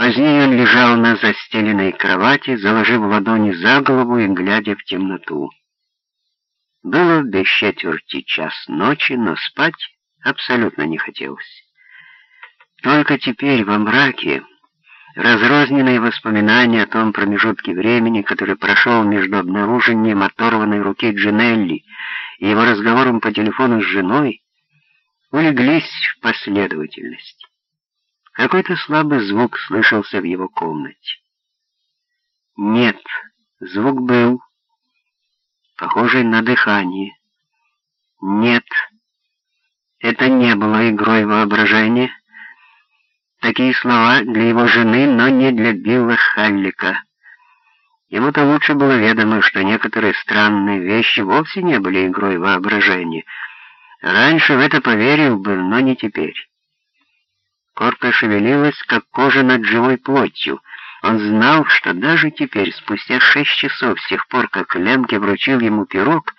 Позднее он лежал на застеленной кровати, заложив ладони за голову и глядя в темноту. Было без четверти час ночи, но спать абсолютно не хотелось. Только теперь во мраке разрозненные воспоминания о том промежутке времени, который прошел между обнаружением оторванной руки Джинелли и его разговором по телефону с женой, улеглись в последовательность. Какой-то слабый звук слышался в его комнате. Нет, звук был, похожий на дыхание. Нет, это не было игрой воображения. Такие слова для его жены, но не для Билла Халлика. Ему-то лучше было ведомо, что некоторые странные вещи вовсе не были игрой воображения. Раньше в это поверил бы, но не теперь. Корка шевелилась, как кожа над живой плотью. Он знал, что даже теперь, спустя шесть часов с тех пор, как Лемке вручил ему пирог,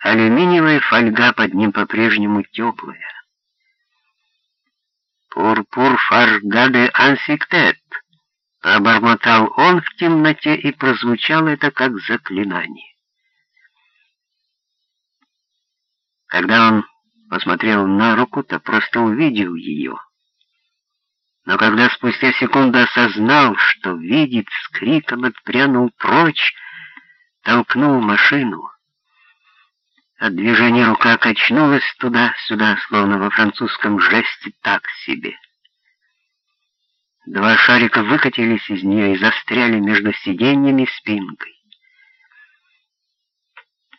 алюминиевая фольга под ним по-прежнему теплая. «Пурпур фаргаде ансиктет», — пробормотал он в темноте, и прозвучало это как заклинание. Когда он посмотрел на руку, то просто увидел ее — но когда спустя секунду осознал, что видит, с криком отпрянул прочь, толкнул машину. От движения рука качнулась туда-сюда, словно во французском жесте «так себе». Два шарика выкатились из нее и застряли между сиденьями спинкой.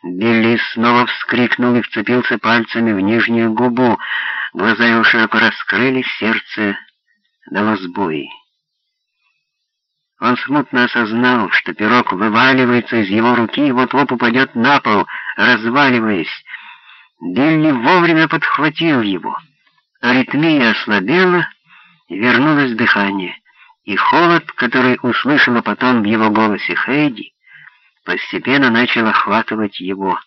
Билли снова вскрикнул и вцепился пальцами в нижнюю губу. Глаза его широко раскрылись, сердце дало сбои. Он смутно осознал, что пирог вываливается из его руки и вот-вот упадет на пол, разваливаясь. Билли вовремя подхватил его. Аритмия ослабела, вернулось дыхание, и холод, который услышала потом в его голосе Хейди, постепенно начал охватывать его.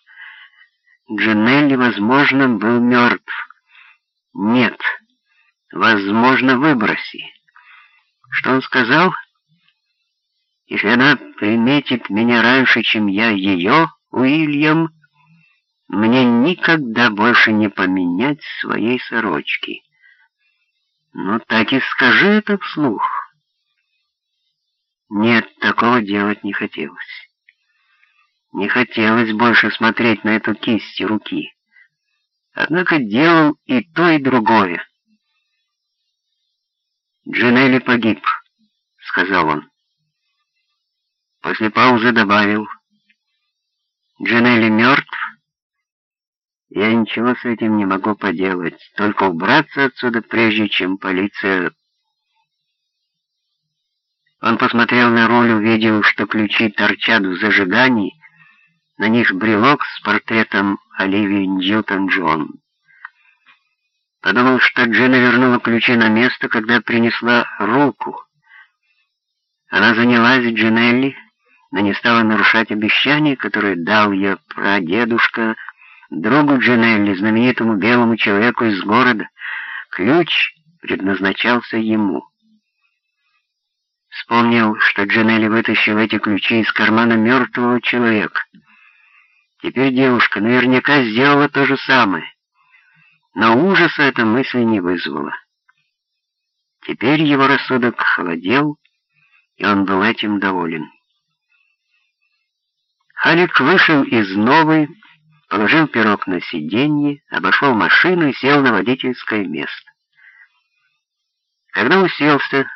Джинелли, возможно, был мертв. Нет, возможно, выброси. Что он сказал? Если она приметит меня раньше, чем я ее, Уильям, мне никогда больше не поменять своей сорочки. Ну так и скажи это вслух. Нет, такого делать не хотелось. Не хотелось больше смотреть на эту кисть руки. Однако делал и то, и другое. «Джинелли погиб», — сказал он. После паузы добавил. «Джинелли мертв? Я ничего с этим не могу поделать, только убраться отсюда, прежде чем полиция...» Он посмотрел на руль, увидел, что ключи торчат в зажигании, на них брелок с портретом Оливии Ньютон-Джон. Подумал, что Джина вернула ключи на место, когда принесла руку. Она занялась Джинелли, но не стала нарушать обещание, которое дал ее прадедушка другу Джинелли, знаменитому белому человеку из города. Ключ предназначался ему. Вспомнил, что Джинелли вытащил эти ключи из кармана мертвого человека. Теперь девушка наверняка сделала то же самое. Но ужаса эта мысль не вызвала. Теперь его рассудок холодел, и он был этим доволен. Халик вышел из новой, положил пирог на сиденье, обошел машину и сел на водительское место. Когда уселся,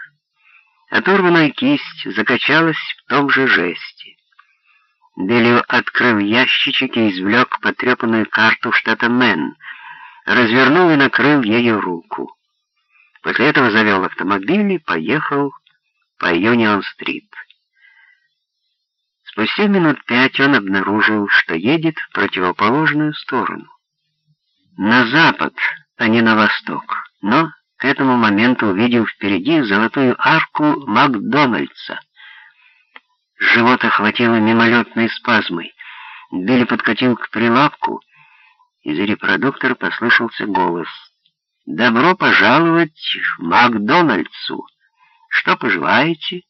оторванная кисть закачалась в том же жесте. Делио открыл ящичек и извлек потрепанную карту штата Мэн — развернул и накрыл ею руку. После этого завел автомобиль и поехал по Юнион-стрит. Спустя минут пять он обнаружил, что едет в противоположную сторону. На запад, а не на восток, но к этому моменту увидел впереди золотую арку Макдональдса. Живот охватило мимолетной спазмой. Билли подкатил к прилавку, из репродуктора послышался голос. «Добро пожаловать в Макдональдсу!» Что пожелаете?»